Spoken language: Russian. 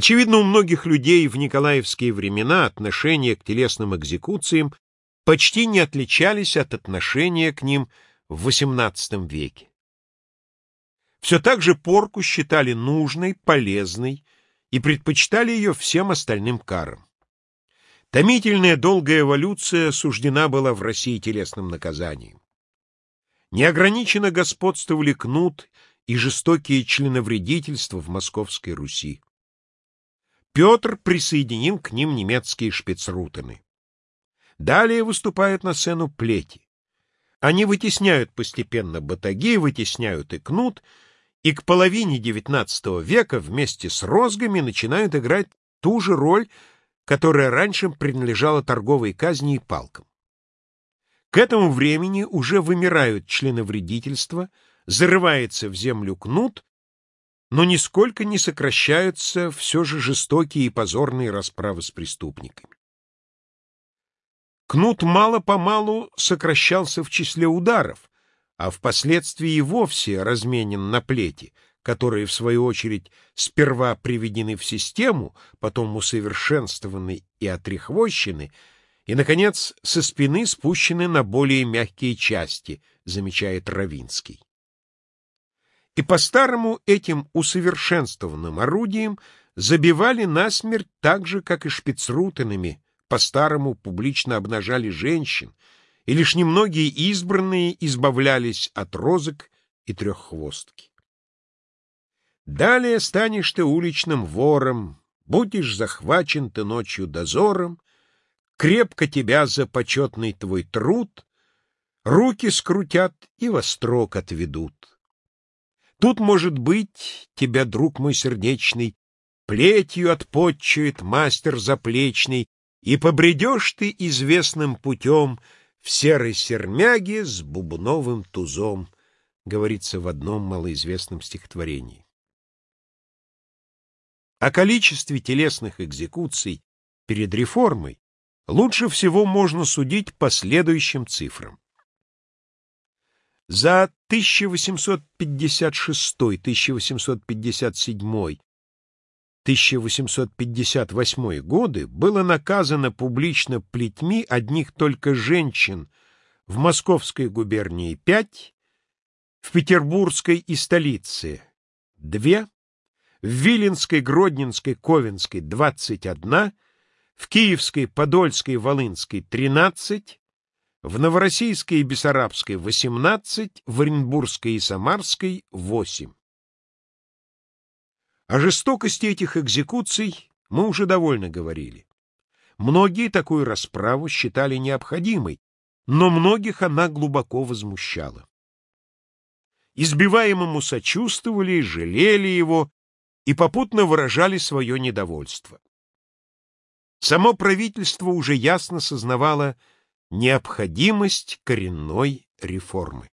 Очевидно, у многих людей в николаевские времена отношения к телесным экзекуциям почти не отличались от отношения к ним в XVIII веке. Все так же порку считали нужной, полезной и предпочитали ее всем остальным карам. Томительная долгая эволюция суждена была в России телесным наказанием. Неограниченно господствовали кнут и жестокие членовредительства в Московской Руси. Петр присоединил к ним немецкие шпицрутены. Далее выступают на сцену плети. Они вытесняют постепенно батаги, вытесняют и кнут, и к половине XIX века вместе с розгами начинают играть ту же роль, которая раньше принадлежала торговой казни и палкам. К этому времени уже вымирают членовредительства, зарывается в землю кнут, но нисколько не сокращаются все же жестокие и позорные расправы с преступниками. Кнут мало-помалу сокращался в числе ударов, а впоследствии и вовсе разменен на плети, которые, в свою очередь, сперва приведены в систему, потом усовершенствованы и отрехвощены, и, наконец, со спины спущены на более мягкие части, замечает Равинский. И по-старому этим усовершенствованным орудием забивали насмерть так же, как и шпицрутенами, по-старому публично обнажали женщин, и лишь немногие избранные избавлялись от розок и треххвостки. Далее станешь ты уличным вором, будешь захвачен ты ночью дозором, крепко тебя за почетный твой труд руки скрутят и во строк отведут. Тут, может быть, тебя, друг мой сердечный, плетью отпотчует мастер заплечный, и побредешь ты известным путем в серой сермяге с бубновым тузом, говорится в одном малоизвестном стихотворении. О количестве телесных экзекуций перед реформой лучше всего можно судить по следующим цифрам. За 1856, 1857, 1858 годы было наказано публично плетьми одних только женщин в Московской губернии 5, в Петербургской и столице 2, в Виленской, Гродненской, Ковенской 21, в Киевской, Подольской, Волынской 13, в Новороссийской и Бессарабской 18, в Оренбургской и Самарской 8. О жестокости этих экзекуций мы уже довольно говорили. Многие такую расправу считали необходимой, но многих она глубоко возмущала. Избиваемому сочувствовали, жалели его и попутно выражали свое недовольство. Само правительство уже ясно сознавало необходимость коренной реформы.